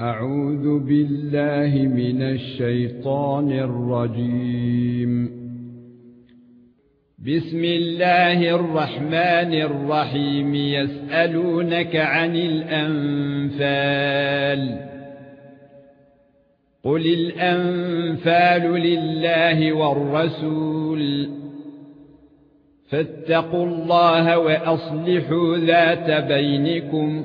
أعوذ بالله من الشيطان الرجيم. بسم الله الرحمن الرحيم. يسألونك عن الأنفال. قل الأنفال لله والرسول. فاتقوا الله وأصلحوا ذات بينكم.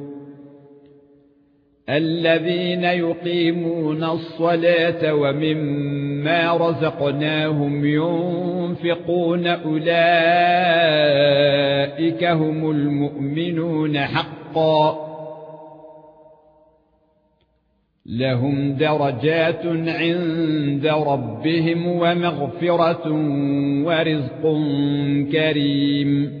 الذين يقيمون الصلاة ومما رزقناهم ينفقون أولئك هم المؤمنون حقا. لهم درجات عند ربهم ومغفرة ورزق كريم.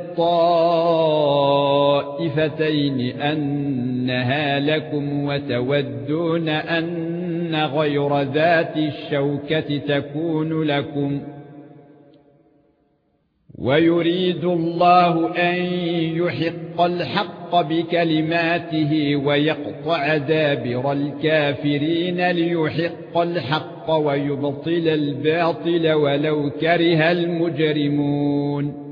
الطائفتين أنها لكم وتودون أن غير ذات الشوكة تكون لكم ويريد الله أن يحق الحق بكلماته ويقطع دابر الكافرين ليحق الحق ويبطل الباطل ولو كره المجرمون